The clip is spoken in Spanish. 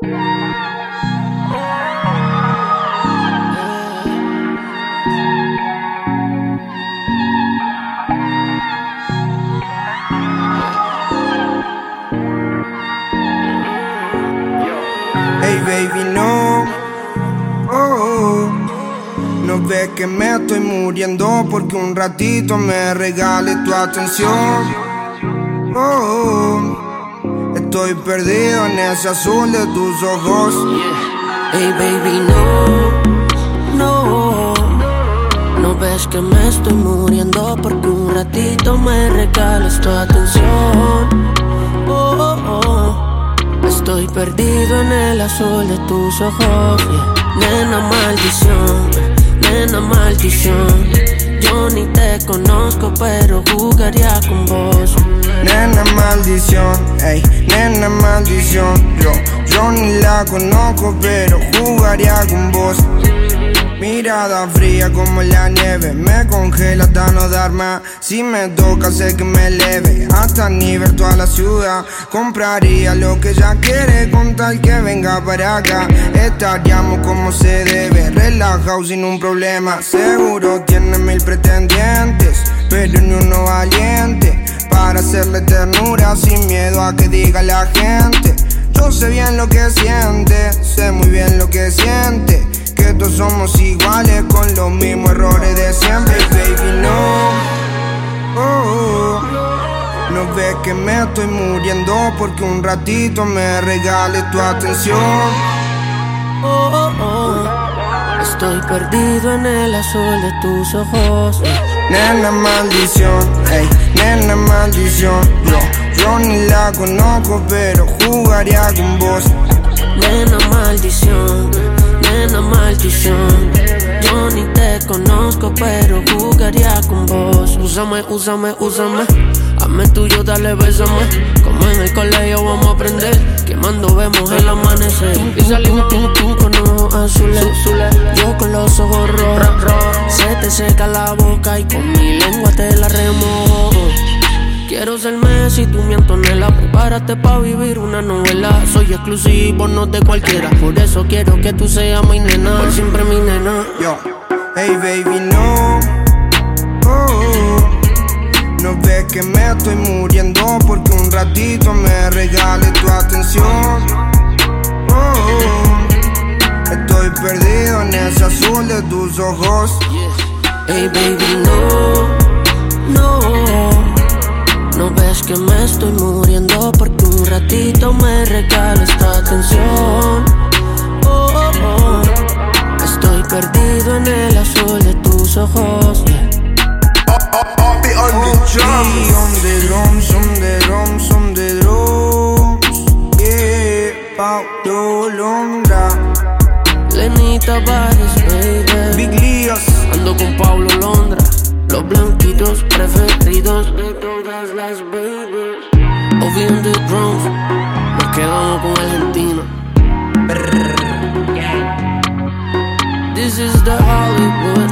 Baby no, oh, no ves que me estoy muriendo porque un ratito me regales tu atención. Oh, estoy perdido en ese azul de tus ojos. Hey baby no, no, no ves que me estoy muriendo porque un ratito me regales tu atención. Oh, oh, oh. Estoy perdido en el azul de tus ojos. Nena maldición, nena maldición. Yo ni te conozco, pero jugaría con vos. Nena maldición, ey, nena maldición. Yo, yo ni la conozco, pero jugaría con vos. Mirada fría como la nieve, me congela hasta no dar más. Si me toca, sé que me eleve hasta nivel toda la ciudad. Compraría lo que ella quiere con tal que venga para acá. Estaríamos como se debe, relajado sin un problema. Seguro tiene mil pretendientes, pero ni uno valiente para hacerle ternura sin miedo a que diga la gente. Yo sé bien lo que siente, sé muy bien lo que siente que todos somos iguales con los mismos errores de siempre, baby, no. Oh, no ves que me estoy muriendo porque un ratito me regales tu atención. Oh, oh, oh. Estoy perdido en el azul de tus ojos. Nena maldición, ey, nena maldición. Yo, yo ni la conozco, pero jugaría con vos. Nena maldición nena maldición. Yo ni te conozco, pero jugaría con vos. Úsame, úsame, úsame. Hazme tuyo, dale, bésame. Como en el colegio vamos a aprender. Quemando vemos el amanecer. Y salimos tú, tú con ojos azules. Yo con los ojos rojos. Se te seca la boca y con mi lengua te la remojo. Quiero ser Messi, tú mi Antonella Prepárate pa' vivir una novela. Soy exclusivo, no de cualquiera. Por eso quiero que tú seas mi nena. Por siempre mi nena. Yo, hey baby, no. Oh, No ves que me estoy muriendo Porque un ratito me regales tu atención. Oh, Estoy perdido en ese azul de tus ojos. Hey baby, No on the drums, on the drums, on the drums. Yeah, Paulo Londra. Lenita Bares, baby. Big Líos. Ando con Pablo Londra. Los blanquitos preferidos de todas las babies. Ovi on the drums, nos quedamos con Argentina. This is the Hollywood.